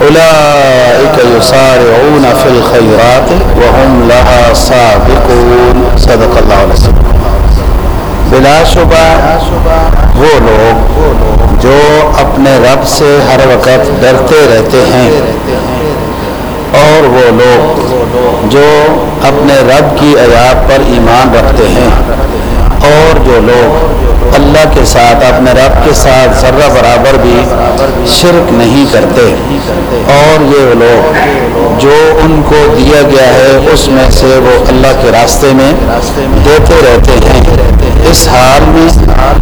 أولئك يسارعون في الخيرات وهم لها سابقون. صدق اللہ علیہ بلا شبہ وہ لوگ جو اپنے رب سے ہر وقت ڈرتے رہتے ہیں اور وہ لوگ جو اپنے رب کی آیات پر ایمان رکھتے ہیں اور جو لوگ اللہ کے ساتھ، اپنے رب کے ساتھ ذرہ برابر بھی شرک نہیں کرتے۔ اور یہ لوگ جو ان کو دیا گیا ہے، اس میں سے وہ اللہ کے راستے میں دیتے رہتے ہیں۔ اس حال میں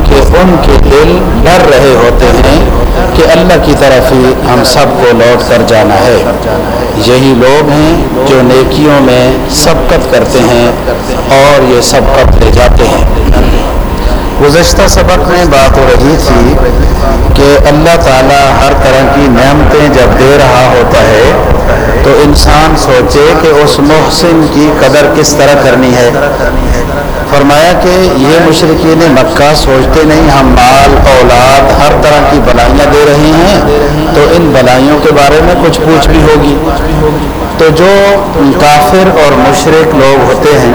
کہ ان کے دل ڈر رہے ہوتے ہیں کہ اللہ کی طرف ہی ہم سب کو لوٹ کر جانا ہے۔ یہی لوگ ہیں جو نیکیوں میں سبقت کرتے ہیں اور یہ سبقت لے جاتے ہیں۔ گزشتہ سبق میں بات ہو رہی تھی کہ اللہ تعالیٰ ہر طرح کی نعمتیں جب دے رہا ہوتا ہے، تو انسان سوچے کہ اس محسن کی قدر کس طرح کرنی ہے۔ فرمایا کہ یہ مشرقین مکہ سوچتے نہیں، ہم مال، اولاد، ہر طرح کی بلائیاں دے رہے ہیں۔ تو ان بلائیوں کے بارے میں کچھ پوچھ بھی ہوگی۔ تو جو کافر اور مشرق لوگ ہوتے ہیں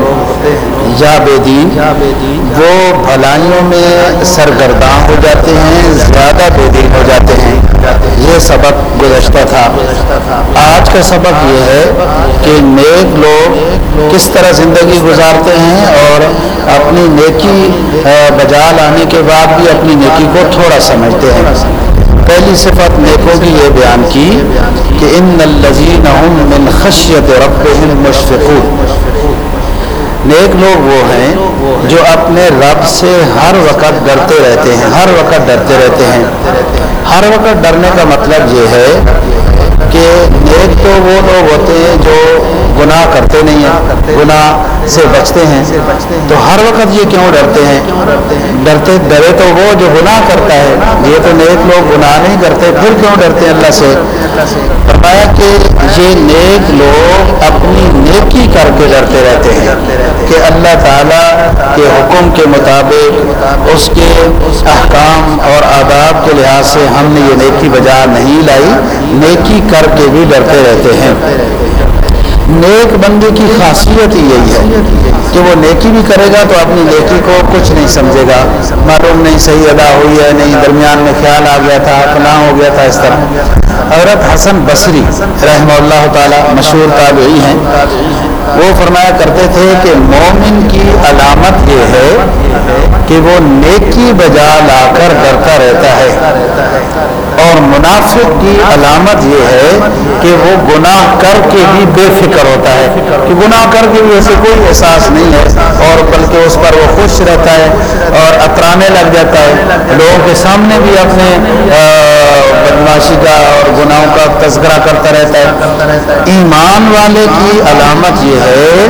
یا بے دین وہ بھلائیوں میں سرگرداں ہو جاتے ہیں، زیادہ بے دین ہو جاتے ہیں۔ یہ سبق گزشتہ تھا۔ آج کا سبق یہ ہے کہ نیک لوگ کس طرح زندگی گزارتے ہیں اور اپنی نیکی بجا لانے کے بعد بھی اپنی نیکی کو تھوڑا سمجھتے ہیں۔ پہلی صفت نیکوں کی یہ بیان کی کہ ان الزین من خشیت ربهم مشفقون۔ نیک لوگ وہ ہیں جو اپنے رب سے ہر وقت ڈرتے رہتے ہیں، ہر وقت ڈرتے رہتے ہیں۔ ہر وقت ڈرنے کا مطلب یہ ہے کہ نیک تو وہ لوگ ہوتے ہیں جو گناہ کرتے نہیں ہیں گناہ سے بچتے ہیں۔ تو ہر وقت یہ کیوں ڈرتے ہیں؟ ڈرتے ڈرے تو وہ جو گناہ کرتا ہے۔ یہ تو نیک لوگ گناہ نہیں کرتے پھر کیوں ڈرتے ہیں اللہ سے؟ فرمایا کہ یہ نیک لوگ اپنی نیکی کر کے ڈرتے رہتے ہیں۔ کہ اللہ تعالیٰ کے حکم کے مطابق اس کے احکام اور آداب کے لحاظ سے ہم نے یہ نیکی بجا نہیں لائی۔ نیکی کر کے بھی ڈرتے رہتے ہیں۔ نیک بندے کی خاصیت ہی یہی ہے کہ وہ نیکی بھی کرے گا تو اپنی نیکی کو کچھ نہیں سمجھے گا۔ معلوم نہیں صحیح ادا ہوئی ہے، نہیں، درمیان میں خیال آ گیا تھا فلاں ہو گیا تھا اس طرح۔ عورت حسن بصری رحمہ اللہ تعالی مشہور تابعی ہیں۔ وہ فرمایا کرتے تھے کہ مومن کی علامت یہ ہے کہ وہ نیکی بجا لا کر ڈرتا رہتا ہے۔ اور منافق کی علامت یہ ہے کہ وہ گناہ کر کے بھی بے فکر ہوتا ہے کہ گناہ کر کے بھی ایسے کوئی احساس نہیں ہے اور بلکہ اس پر وہ خوش رہتا ہے اور اترانے لگ جاتا ہے۔ لوگوں کے سامنے بھی اپنے بدماشی کا اور گناہوں کا تذکرہ کرتا رہتا ہے۔ ایمان والے کی علامت یہ ہے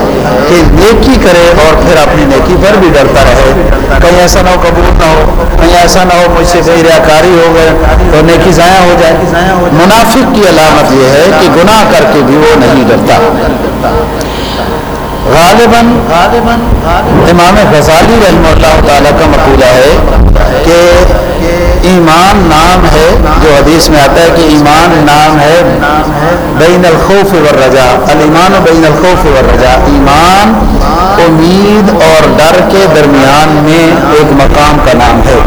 کہ نیکی کرے اور پھر اپنی نیکی پر بھی ڈرتا رہے۔ کہیں ایسا نہ ہو قبول نہ ہو، کہیں ایسا نہ ہو مجھ سے کہیں ریاکاری ہو گئے تو نیکی ضائع ہو جائے۔ منافق کی علامت یہ ہے کہ گناہ کر کے بھی وہ نہیں ڈرتا۔ غالباً امام غزالی رحمہ اللہ تعالیٰ کا مقولہ ہے کہ ایمان نام ہے، جو حدیث میں آتا ہے کہ ایمان نام ہے بین الخوف والرجا الایمان بین الخوف والرجا ایمان، امید اور ڈر کے درمیان میں ایک مقام کا نام ہے۔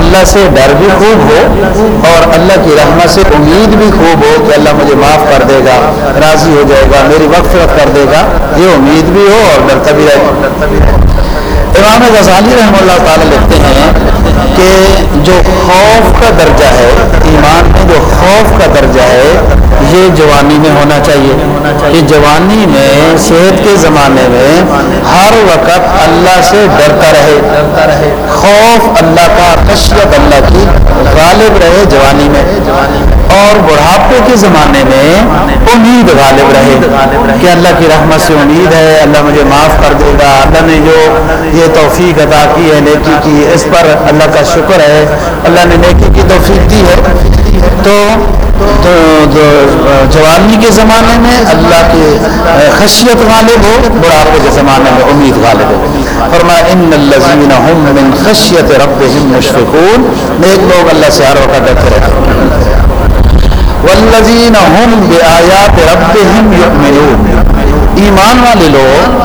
اللہ سے ڈر بھی خوب ہو اور اللہ کی رحمت سے امید بھی خوب ہو کہ اللہ مجھے معاف کر دے گا، راضی ہو جائے گا، میری مغفرت کر دے گا۔ یہ امید بھی ہو اور ڈرتا بھی رہے امام غزالی رحمہ اللہ تعالیٰ لکھتے ہیں کہ جو خوف کا درجہ ہے، ایمان میں جو خوف کا درجہ ہے یہ جوانی میں ہونا چاہیے کہ جوانی میں صحت کے زمانے میں ہر وقت اللہ سے ڈرتا رہے، خوف اللہ کا، خشیت اللہ کی غالب رہے جوانی میں۔ اور بڑھاپے کے زمانے میں امید غالب رہے کہ اللہ کی رحمت سے امید ہے، اللہ مجھے معاف کر دے گا، اللہ نے جو یہ توفیق ادا کی ہے، نیکی کی، اس پر اللہ کا شکر ہے، اللہ نے نیکی کی توفیق دی ہے۔ تو تو جوانی کے زمانے میں اللہ کی خشیت غالب ہو، بڑھاپے کے زمانے میں امید غالب ہو۔ فرمایا، ان الذین هم من خشیت ربهم مشفقون نیک لوگ اللہ سے ہر وقت ڈرتے رہتے والذین هم بآیات ربهم یؤمنون۔ ایمان والے لوگ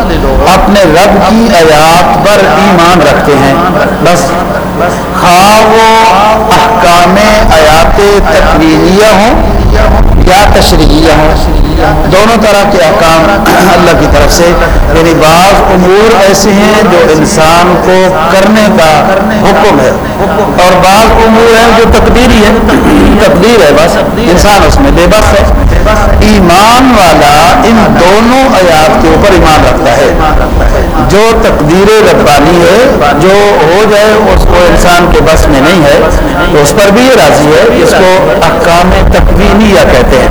اپنے رب کی آیات پر ایمان رکھتے ہیں۔ بس خواہ وہ احکام آیات تقویلیہ ہوں یا تشریحیہ ہوں، دونوں طرح کے احکام اللہ کی طرف سے یعنی بعض امور ایسے ہیں جو انسان کو کرنے کا حکم ہے۔ اور بعض امور ہیں جو تقدیری ہے تقدیر ہے بس، انسان اس میں بے بس ہے۔ ایمان والا ان دونوں آیات کے اوپر ایمان رکھتا ہے۔ جو تقدیر ربانی ہے، جو ہو جائے، اس کو انسان کے بس میں نہیں ہے۔ تو اس پر بھی یہ راضی ہے اس کو احکام تقوینیہ یا کہتے ہیں۔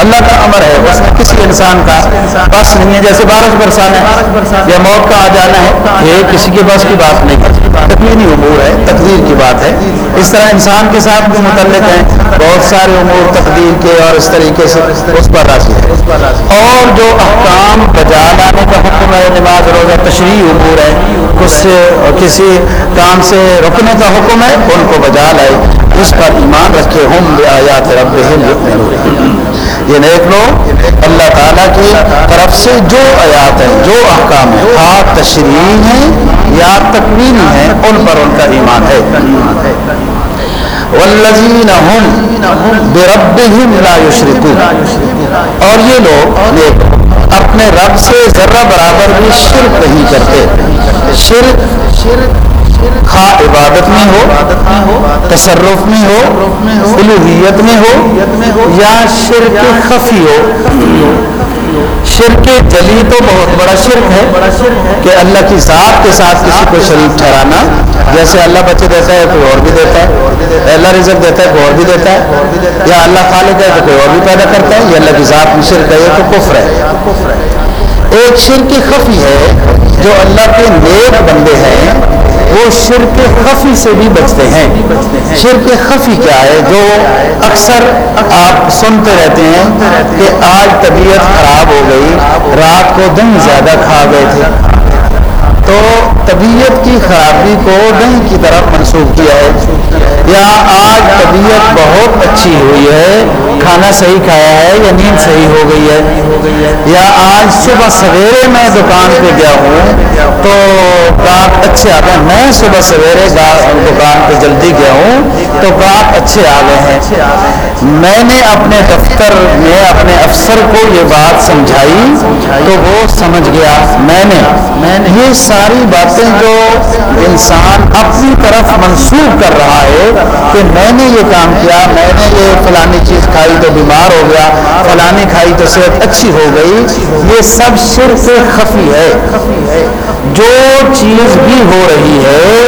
اللہ کا امر ہے، بس کسی انسان کا بس نہیں ہے۔ جیسے بارش برسان ہے، یا موت کا آ جانا ہے، یہ کسی کے بس کی بات نہیں۔ تقوینی امور ہے، تقدیر کی بات ہے۔ اس طرح انسان کے ساتھ بھی متعلق ہیں، بہت سارے امور تقدیر کے اور اس طریقے سے اس پر راضی ہے اور جو احکام بجا لانے کا حکم ہے، نماز، روزہ، تشریح امور ہے کچھ کسی کام سے رکنے کا حکم ہے، ان کو بجا لائے اس پر ایمان رکھے، ہم آیات رب یہ نیک لوگ اللہ تعالیٰ کی طرف سے جو آیات ہیں، جو احکام ہیں آپ تشریح ہیں یا تکوینی ہیں ان پر ان کا ایمان ہے۔ والذین هم بربهم لا یشرکون اور یہ لوگ اپنے رب سے ذرہ برابر بھی شرک نہیں کرتے۔ شرک خواہ عبادت میں ہو، تصرف میں ہو الوحیت میں ہو یا شرک خفی ہو۔ شرک جلی تو بہت بڑا شرک ہے کہ اللہ کی ذات کے ساتھ کسی کو شریک ٹھہرانا، جیسے اللہ بچے دیتا ہے کوئی اور بھی دیتا ہے۔ اللہ رزق دیتا ہے کوئی اور بھی دیتا ہے۔ یا اللہ خالق ہے تو کوئی اور بھی پیدا کرتا ہے۔ یہ اللہ کی ذات میں شرک ہے، یہ تو کفر ہے۔ ایک شرک خفی ہے جو اللہ کے نیک بندے ہیں۔ وہ شرک خفی سے بھی بچتے ہیں۔ شرک خفی کیا ہے؟ جو اکثر آپ سنتے رہتے ہیں کہ آج طبیعت خراب ہو گئی، رات کو دن زیادہ کھا گئے تھے۔ تو طبیعت کی خرابی کو دہی کی طرف منسوخ کیا ہے۔ یا آج طبیعت بہت اچھی ہوئی ہے، کھانا صحیح کھایا ہے یا نیند صحیح ہو گئی ہے؟ یا آج صبح سویرے میں دکان پہ گیا ہوں تو گاہک اچھے آ گئے۔ میں صبح سویرے دکان پہ جلدی گیا ہوں تو گاہک اچھے آ گئے ہیں۔ میں نے اپنے دفتر میں اپنے افسر کو یہ بات سمجھائی تو وہ سمجھ گیا۔ میں نے یہ ساری باتیں جو انسان اپنی طرف منسوخ کر رہا ہے کہ میں نے یہ کام کیا، میں نے یہ فلانی چیز کھائی تو بیمار ہو گیا، فلانی کھائی تو صحت اچھی ہو گئی۔ یہ سب صرف خفی ہے۔ جو چیز بھی ہو رہی ہے،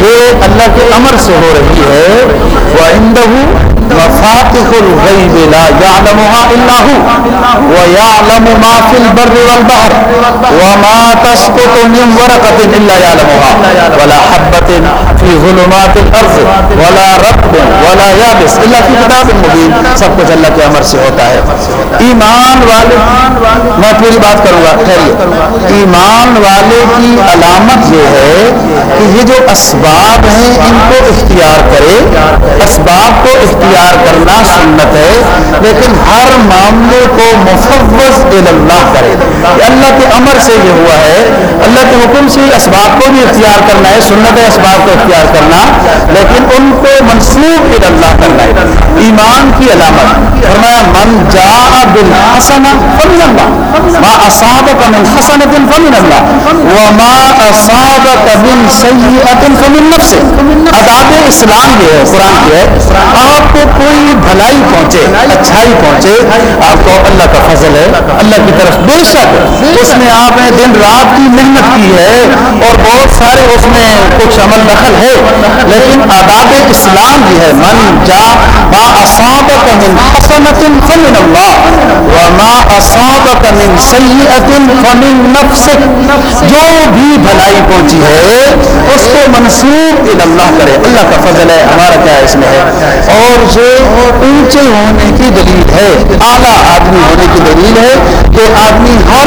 یہ اللہ کے امر سے ہو رہی ہے۔ وہ اندہ مفاتح الغیب لا يعلمها الا هو ويعلم ما في البر والبحر وما تسقط من ورقه الا يعلمها ولا حبه في ظلمات الارض ولا رطب ولا يابس الا في كتاب مبين سب کچھ اللہ کے امر سے ہوتا ہے۔ ایمان والے، میں پوری بات کروں گا۔ خیریے ایمان والے کی علامت یہ ہے کہ یہ جو اسباب ہیں ان کو اختیار کرے، اسباب کو اختیار اختیار کرنا سنت ہے، لیکن ہر معاملے کو مفوض اللہ کرے۔ اللہ کے امر سے یہ ہوا ہے۔ اللہ کے حکم سے اسباب کو بھی اختیار کرنا ہے، سنت اسباب کو اختیار کرنا۔ لیکن ان کو منسوخ اللہ کرنا ہے۔ ایمان کی علامت۔ فرمایا، من جا بالحسن فمن اللہ ما اصابك من حسنة فمن اللہ۔ وما اصابك من سیئة فمن نفسك اداب اسلام یہ ہے، قرآن کی ہے۔ آپ کو کوئی بھلائی پہنچے، اچھائی پہنچے۔ آپ کو اللہ کا فضل ہے، اللہ کی طرف بے شک اس میں آپ نے دن رات کی محنت کی ہے اور بہت سارے اس میں کچھ عمل دخل ہے۔ لیکن آداب اسلام بھی ہے۔ من جا ما اصابك من حسنة فمن الله وما اصابك من سيئة فمن نفسك جو بھی بھلائی پہنچی ہے، اس کو منسوخ اللہ کرے۔ اللہ کا فضل ہے، ہمارا کیا اس میں ہے؟ اور جو اونچے ہونے کی دلیل ہے۔ اعلیٰ آدمی ہونے کی دلیل ہے کہ آدمی ہر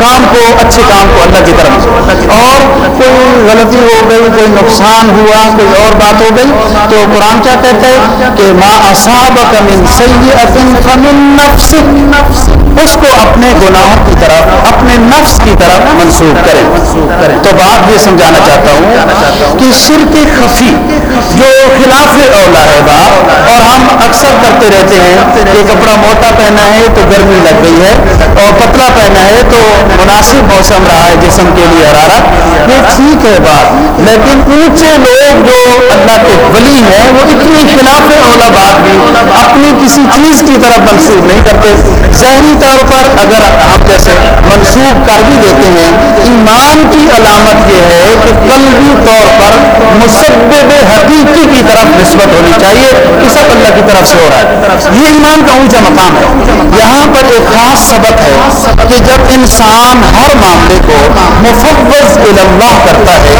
کام کو، اچھے کام کو اللہ کی طرف اور کوئی غلطی ہو گئی، کوئی نقصان ہوا، کوئی اور بات ہو گئی، تو قرآن کیا کہتا ہے کہ ماں اصاب من سید فمن نفس اس کو اپنے گناہوں کی طرف، اپنے نفس کی طرف منسوخ کریں تو بات یہ سمجھانا چاہتا ہوں کہ شرک خفی جو خلاف اولا ہے بات اور ہم اکثر کرتے رہتے ہیں کہ کپڑا موٹا پہنا ہے تو گرمی لگ گئی ہے، اور پتلا پہنا ہے تو مناسب موسم رہا ہے جسم کے لیے حرارت۔ یہ ٹھیک ہے بات لیکن اونچے لوگ جو اللہ کے ولی ہیں وہ اتنی خلاف اولا بات بھی اپنی کسی چیز کی طرف منسوخ نہیں کرتے۔ ظاہری طور پر اگر ہم جیسے منسوخ کر بھی دیتے ہیں، ایمان کی علامت یہ ہے کہ قلبی طور پر مسبب حقیقی کی طرف نسبت ہونی چاہیے کہ سب اللہ کی طرف سے ہو رہا ہے۔ یہ ایمان کا اونچا مقام ہے۔ یہاں پر ایک خاص سبق ہے کہ جب انسان ہر معاملے کو مفوض اللہ کرتا ہے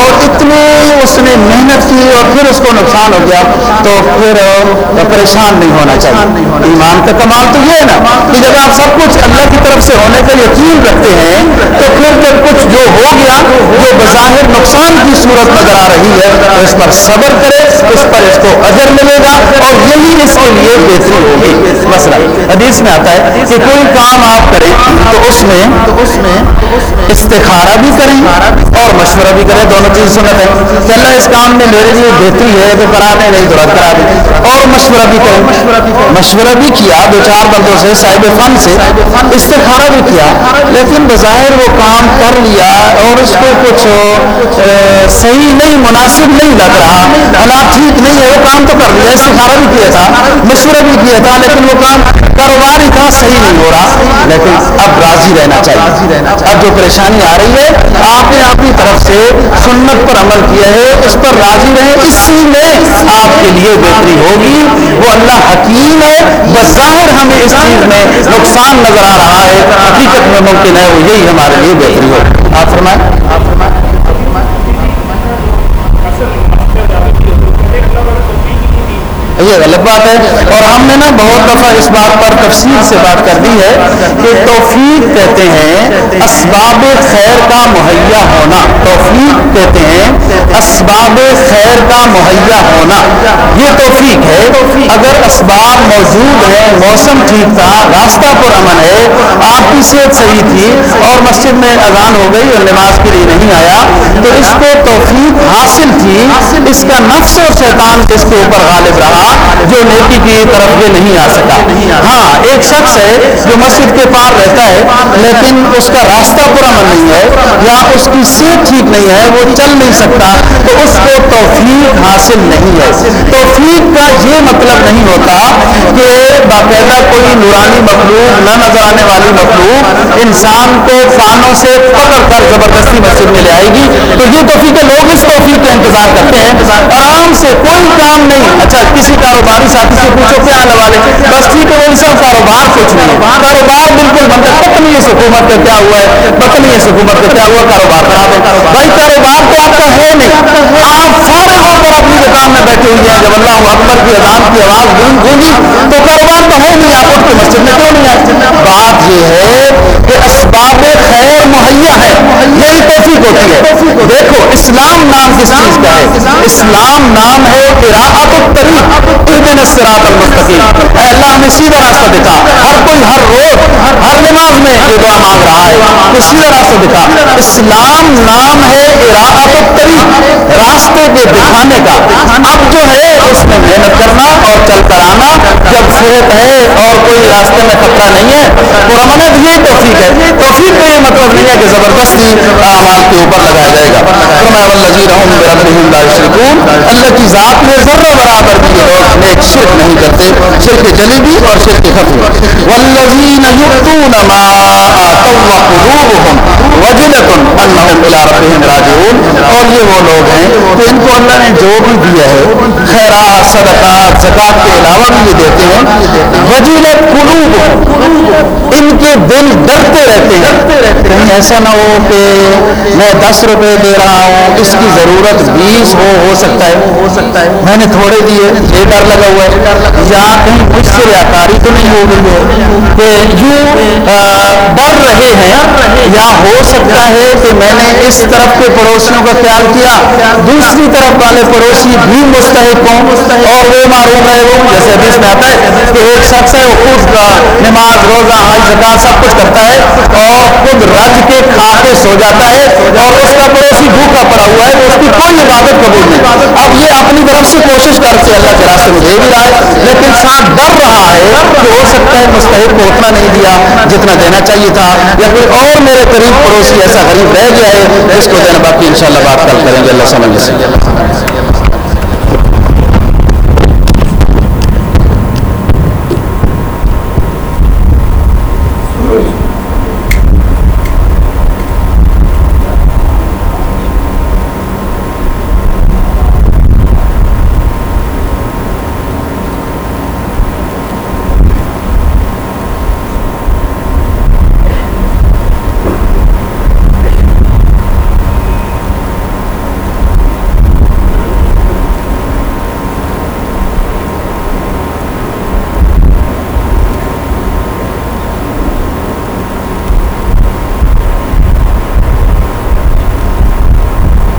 اور اتنے اس نے محنت کی اور پھر اس کو نقصان ہو گیا، تو پھر پریشان نہیں ہونا چاہیے۔ ایمان کا کمال تو یہ ہے نا کہ جب آپ سب کچھ اللہ کی طرف سے ہونے کا یقین رکھتے ہیں، تو پھر جب کچھ جو ہو گیا، جو بظاہر نقصان کی صورت نظر آ رہی ہے، تو اس پر صبر کرے، اس پر اس کو اجر ملے گا اور یہی اس کے لیے بہتری ہوگی۔ مسئلہ حدیث میں آتا ہے کہ کوئی کام آپ کریں، تو اس میں اس میں استخارہ بھی کریں اور مشورہ بھی کریں۔ دونوں چیز سنت ہے کہ اللہ اس کام میں میرے لیے بہتری ہے تو کرا دیں نہیں تو رد کرا دیں اور مشورہ بھی کریں مشورہ بھی کیا دو چار بندوں سے، صاحب فن سے۔ استخارہ بھی کیا، لیکن بظاہر وہ کام کر لیا اور اس کو کچھ صحیح نہیں، مناسب نہیں لگ رہا۔ حالات ٹھیک نہیں ہے، وہ کام تو کر لیا۔ استخارہ بھی کیا تھا، مشورہ بھی کیا تھا، لیکن وہ کام کاروباری کا صحیح نہیں ہو رہا۔ لیکن اب راضی رہنا چاہیے۔ اب جو پریشانی آ رہی ہے، آپ نے اپنی طرف سے سنت پر عمل کیا ہے، اس پر راضی ہیں اسی میں آپ کے لیے بہتری ہوگی۔ وہ اللہ حکیم ہے۔ بظاہر ہمیں اس چیز میں نقصان نظر آ رہا ہے۔ حقیقت میں ممکن ہے وہ یہی ہمارے لیے بہتری ہوگی۔ آپ فرمائیں۔ یہ غلط بات ہے۔ اور ہم نے نا بہت دفعہ اس بات پر تفصیل سے بات کر دی ہے کہ توفیق کہتے ہیں اسباب خیر کا مہیا ہونا۔ توفیق کہتے ہیں اسباب خیر کا مہیا ہونا۔ یہ توفیق ہے۔ اگر اسباب موجود ہیں، موسم ٹھیک تھا، راستہ پر امن ہے، آپ کی صحت صحیح تھی اور مسجد میں اذان ہو گئی اور نماز کے لیے نہیں آیا، تو اس کو توفیق حاصل تھی۔ اس کا نفس اور شیطان جس کے اوپر غالب رہا۔ تعالى جو نیکی کی طرف یہ نہیں آ سکا۔ ہاں ایک شخص ہے جو مسجد کے پار رہتا ہے، لیکن اس کا راستہ پورا نہیں ہے، یا اس کی صحت ٹھیک نہیں ہے، وہ چل نہیں سکتا، تو اس کو توفیق حاصل نہیں ہے۔ توفیق کا یہ مطلب نہیں ہوتا کہ باقاعدہ کوئی نورانی مخلوق، نہ نظر آنے والی مخلوق انسان کو فانوں سے پکڑ کر زبردستی مسجد میں لے آئے گی۔ تو یہ توفیق لوگ اس توفیق کا انتظار کرتے ہیں۔ آرام سے کوئی کام نہیں۔ اچھا کسی کاروباری ساتھی سے پوچھو کیا آنے والے۔ بس ٹھیک ہے ان سب کاروبار کچھ نہیں کاروبار بالکل بند ہے۔ پتہ نہیں اس حکومت کا کیا ہوا ہے؟ پتہ نہیں اس حکومت کا کیا ہوا؟ کاروبار خراب ہے۔ بھائی، کاروبار تو آپ کا ہے نہیں۔ آپ فارغ ہو کر اپنی دکان میں بیٹھے ہوئے ہیں، جب اللہ اکبر کی اذان کی آواز گونج گونجی، تو کاروبار تو ہے نہیں آپ اٹھ کے مسجد میں کیوں نہیں آئے؟ بات یہ ہے کہ اسباب خیر مہیا ہے، یہی توفیق ہوتی ہے۔ دیکھو، اسلام نام کس چیز کا ہے؟ اسلام نام ہے قراءت الطریق، اہدنا الصراط المستقیم۔ اے اللہ، ہمیں سیدھا راستہ دکھا۔ ہر کوئی ہر روز، ہر نماز میں یہ دعا مانگ رہا ہے کہ سیدھا راستہ دکھا۔ اسلام نام ہے قراءت الطریق راستے کے دکھانے کا۔ اب جو ہے، اس میں محنت کرنا اور چل کر آنا۔ جب صحت ہے اور کوئی راستے میں خطرہ نہیں ہے، تو ہمیں یہ توفیق ہے۔ توفیق کا یہ مطلب نہیں ہے کہ زبردستی اعمال کے اوپر لگایا جائے گا۔ اللہ کی ذات میں ذرہ برابر بھی یہ لوگ نیک شرک نہیں کرتے۔ شرک جلی بھی اور شرک خفی والذین یؤتون ما آتوا وقلوبهم وجلۃ انهم الى ربهم راجعون۔ اور یہ وہ لوگ ہیں کہ ان کو اللہ نے جو بھی دیا ہے خیرات، صدقات زکات کے علاوہ بھی یہ دیتے ہیں۔ وجلت قلوبهم ان کے دل ڈرتے رہتے ہیں۔ کہیں ایسا نہ ہو کہ میں دس روپے دے رہا ہوں، اس کی ضرورت بیس ہو ہو سکتا ہے۔ ہو سکتا ہے میں نے تھوڑے دیے، یہ ڈر لگا ہوا ہے۔ یا کہیں مجھ سے ریاکاری تو نہیں ہو گئی ہے کہ یوں ڈر رہے ہیں یا ہو سکتا ہے کہ میں نے اس طرف کے پڑوسیوں کا خیال کیا، دوسری طرف والے پڑوسی بھی مستحق ہوں اور وہ معروف ہے وہ جیسے حدیث میں آتا ہے کہ ایک شخص ہے، وہ خود نماز، روزہ، حج زکات سب کچھ کرتا ہے اور خود رج کے کھا کے سو جاتا ہے اور اس کا پڑوسی بھوکا پڑا ہوا ہے، اس کی کوئی عبادت قبول نہیں۔ اب یہ اپنی طرف سے کوشش کر کے اللہ کے راستے میں دے بھی رہا ہے، لیکن ساتھ ڈر رہا ہے کہ ہو سکتا ہے مستحق کو اتنا نہیں دیا جتنا دینا چاہیے تھا۔ یا کوئی اور میرے قریب پڑوسی ایسا غریب رہ گیا ہے، اس کو دینا باقی انشاءاللہ بات کل کریں گے۔ اللہ سمجھ سے